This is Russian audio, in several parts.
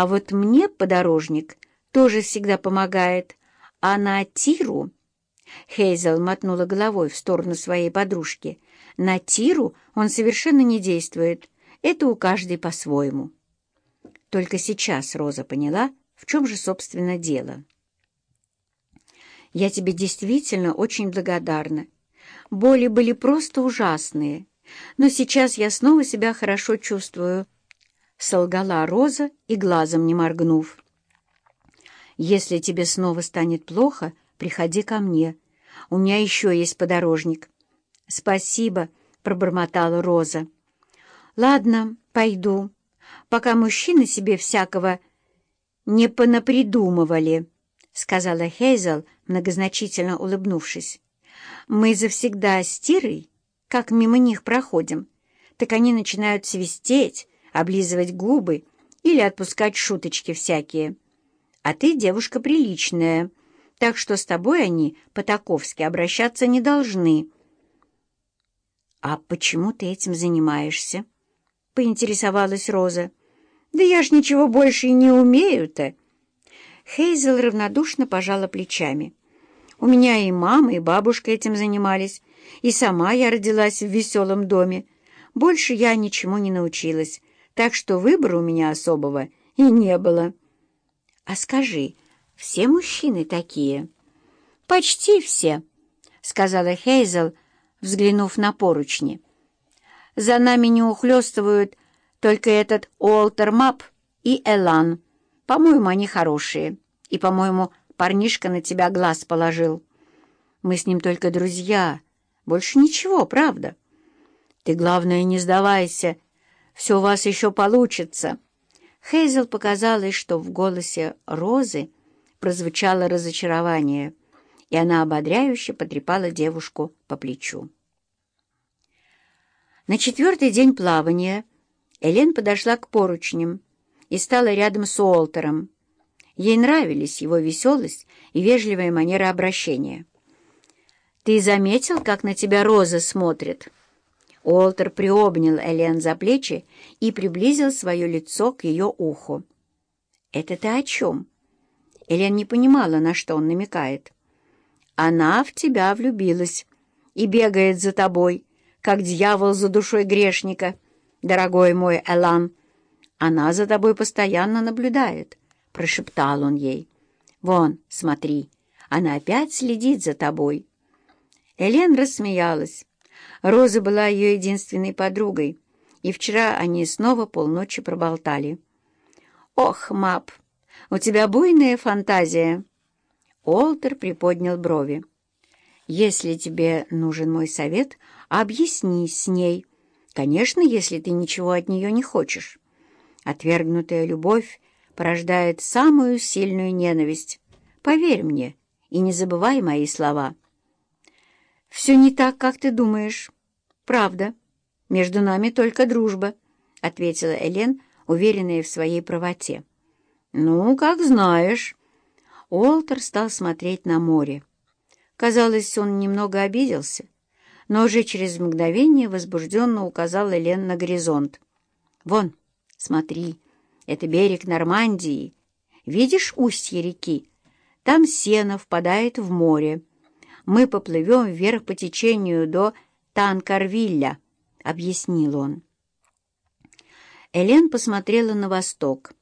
А вот мне подорожник тоже всегда помогает, а на Тиру...» Хейзел мотнула головой в сторону своей подружки. «На Тиру он совершенно не действует. Это у каждой по-своему». Только сейчас Роза поняла, в чем же, собственно, дело. «Я тебе действительно очень благодарна. Боли были просто ужасные, но сейчас я снова себя хорошо чувствую», — солгала Роза и глазом не моргнув. «Если тебе снова станет плохо, приходи ко мне. У меня еще есть подорожник». «Спасибо», — пробормотала Роза. «Ладно, пойду, пока мужчины себе всякого не понапридумывали», — сказала Хейзел, многозначительно улыбнувшись. «Мы завсегда с Тирой, как мимо них проходим, так они начинают свистеть, облизывать губы или отпускать шуточки всякие» а ты девушка приличная, так что с тобой они по-таковски обращаться не должны». «А почему ты этим занимаешься?» — поинтересовалась Роза. «Да я ж ничего больше и не умею-то». Хейзел равнодушно пожала плечами. «У меня и мама, и бабушка этим занимались, и сама я родилась в веселом доме. Больше я ничему не научилась, так что выбора у меня особого и не было». «А скажи, все мужчины такие?» «Почти все», — сказала Хейзел, взглянув на поручни. «За нами не ухлёстывают только этот Уолтер Мап и Элан. По-моему, они хорошие. И, по-моему, парнишка на тебя глаз положил. Мы с ним только друзья. Больше ничего, правда? Ты, главное, не сдавайся. Все у вас еще получится». Хейзел показалось, что в голосе Розы прозвучало разочарование, и она ободряюще потрепала девушку по плечу. На четвертый день плавания Элен подошла к поручням и стала рядом с Уолтером. Ей нравились его веселость и вежливая манера обращения. «Ты заметил, как на тебя Роза смотрит?» Уолтер приобнял Элен за плечи и приблизил свое лицо к ее уху. «Это ты о чем?» Элен не понимала, на что он намекает. «Она в тебя влюбилась и бегает за тобой, как дьявол за душой грешника, дорогой мой Элан. Она за тобой постоянно наблюдает», — прошептал он ей. «Вон, смотри, она опять следит за тобой». Элен рассмеялась. Роза была ее единственной подругой, и вчера они снова полночи проболтали. «Ох, Мап, у тебя буйная фантазия!» Олтер приподнял брови. «Если тебе нужен мой совет, объяснись с ней. Конечно, если ты ничего от нее не хочешь. Отвергнутая любовь порождает самую сильную ненависть. Поверь мне и не забывай мои слова». «Все не так, как ты думаешь. Правда. Между нами только дружба», — ответила Элен, уверенная в своей правоте. «Ну, как знаешь». Уолтер стал смотреть на море. Казалось, он немного обиделся, но уже через мгновение возбужденно указал Элен на горизонт. «Вон, смотри, это берег Нормандии. Видишь устье реки? Там сено впадает в море» мы поплывем вверх по течению до Танкарвилля», — объяснил он. Элен посмотрела на восток.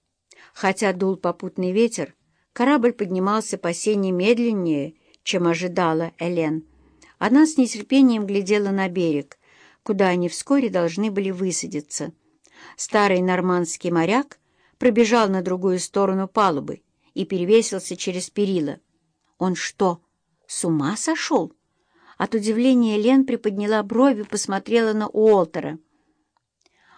Хотя дул попутный ветер, корабль поднимался по сене медленнее, чем ожидала Элен. Она с нетерпением глядела на берег, куда они вскоре должны были высадиться. Старый нормандский моряк пробежал на другую сторону палубы и перевесился через перила. Он что, с ума сошел? От удивления Лен приподняла брови, посмотрела на Уолтера.